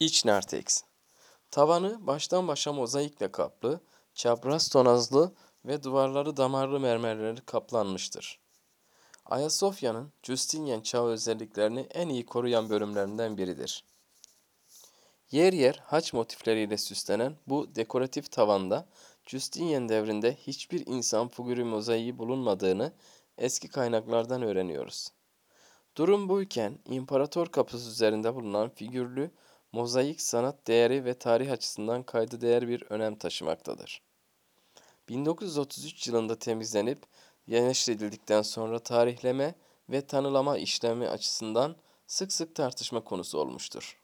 İç narteks. Tavanı baştan başa mozaikle kaplı, çapraz tonazlı ve duvarları damarlı mermerleri kaplanmıştır. Ayasofya'nın Justinian çağı özelliklerini en iyi koruyan bölümlerinden biridir. Yer yer haç motifleriyle süslenen bu dekoratif tavanda Justinian devrinde hiçbir insan figürü mozaiği bulunmadığını eski kaynaklardan öğreniyoruz. Durum buyken imparator kapısı üzerinde bulunan figürlü mozaik sanat değeri ve tarih açısından kayda değer bir önem taşımaktadır. 1933 yılında temizlenip yerleştirildikten sonra tarihleme ve tanılama işlemi açısından sık sık tartışma konusu olmuştur.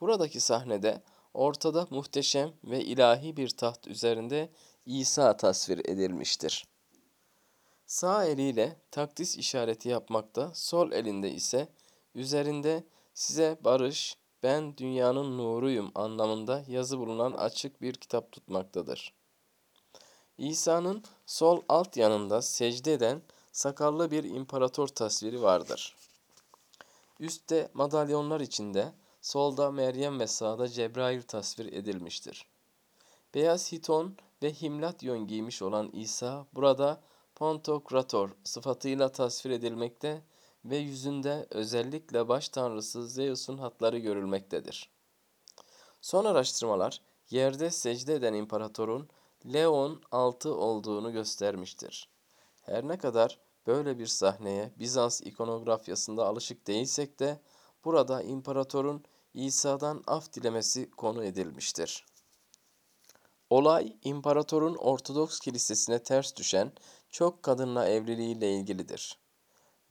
Buradaki sahnede ortada muhteşem ve ilahi bir taht üzerinde İsa tasvir edilmiştir. Sağ eliyle takdis işareti yapmakta, sol elinde ise üzerinde size barış, ben dünyanın nuruyum anlamında yazı bulunan açık bir kitap tutmaktadır. İsa'nın sol alt yanında secde eden sakallı bir imparator tasviri vardır. Üstte madalyonlar içinde solda Meryem ve sağda Cebrail tasvir edilmiştir. Beyaz hiton ve himlatyon giymiş olan İsa burada Pantokrator sıfatıyla tasvir edilmekte ve yüzünde özellikle baş tanrısı Zeus'un hatları görülmektedir. Son araştırmalar yerde secde eden imparatorun Leon 6 olduğunu göstermiştir. Her ne kadar böyle bir sahneye Bizans ikonografyasında alışık değilsek de burada imparatorun İsa'dan af dilemesi konu edilmiştir. Olay imparatorun Ortodoks kilisesine ters düşen çok kadınla evliliğiyle ilgilidir.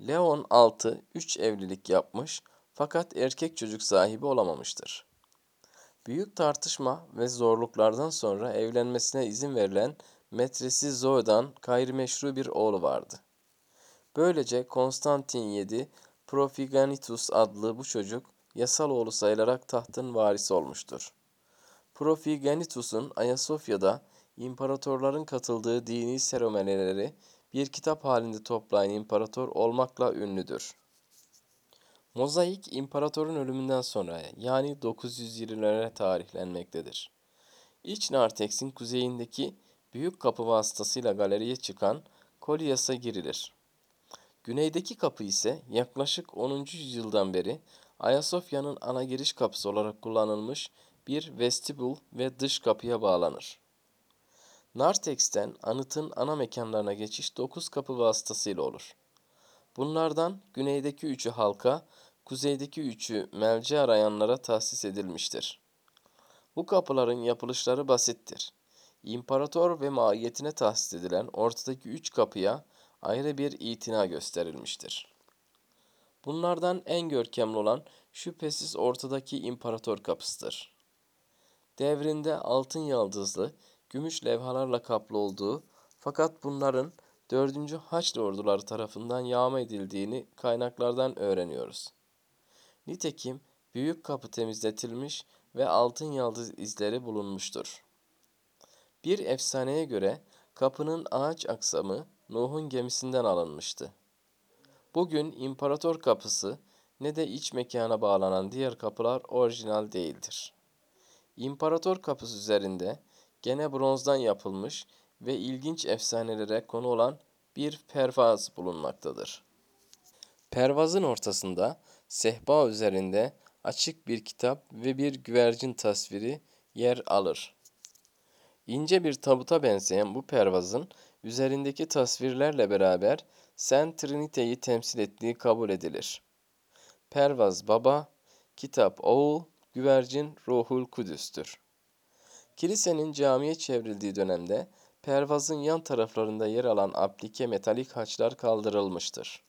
Leon 6 3 evlilik yapmış fakat erkek çocuk sahibi olamamıştır. Büyük tartışma ve zorluklardan sonra evlenmesine izin verilen metresi Zoe'dan gayrimeşru bir oğlu vardı. Böylece Konstantin 7 Profiganitus adlı bu çocuk yasal oğlu sayılarak tahtın varisi olmuştur. Profiganitus'un Ayasofya'da imparatorların katıldığı dini seremonileri bir kitap halinde toplayan imparator olmakla ünlüdür. Mozaik imparatorun ölümünden sonra yani 920'lere tarihlenmektedir. İç narteksin kuzeyindeki büyük kapı vasıtasıyla galeriye çıkan Kolyas'a girilir. Güneydeki kapı ise yaklaşık 10. yüzyıldan beri Ayasofya'nın ana giriş kapısı olarak kullanılmış bir vestibül ve dış kapıya bağlanır. Nartex'ten anıtın ana mekanlarına geçiş 9 kapı vasıtasıyla olur. Bunlardan güneydeki üçü halka, kuzeydeki üçü melce arayanlara tahsis edilmiştir. Bu kapıların yapılışları basittir. İmparator ve maiyetine tahsis edilen ortadaki üç kapıya ayrı bir itina gösterilmiştir. Bunlardan en görkemli olan şüphesiz ortadaki imparator kapısıdır. Devrinde altın yaldızlı, gümüş levhalarla kaplı olduğu fakat bunların 4. Haçlı orduları tarafından yağma edildiğini kaynaklardan öğreniyoruz. Nitekim büyük kapı temizletilmiş ve altın yaldız izleri bulunmuştur. Bir efsaneye göre kapının ağaç aksamı Nuh'un gemisinden alınmıştı. Bugün imparator kapısı ne de iç mekana bağlanan diğer kapılar orijinal değildir. İmparator kapısı üzerinde gene bronzdan yapılmış ve ilginç efsanelere konu olan bir pervaz bulunmaktadır. Pervazın ortasında sehpa üzerinde açık bir kitap ve bir güvercin tasviri yer alır. İnce bir tabuta benzeyen bu pervazın üzerindeki tasvirlerle beraber Saint Trinity'yi temsil ettiği kabul edilir. Pervaz baba, kitap oğul, güvercin ruhul kudüstür. Kilisenin camiye çevrildiği dönemde pervazın yan taraflarında yer alan aplike metalik haçlar kaldırılmıştır.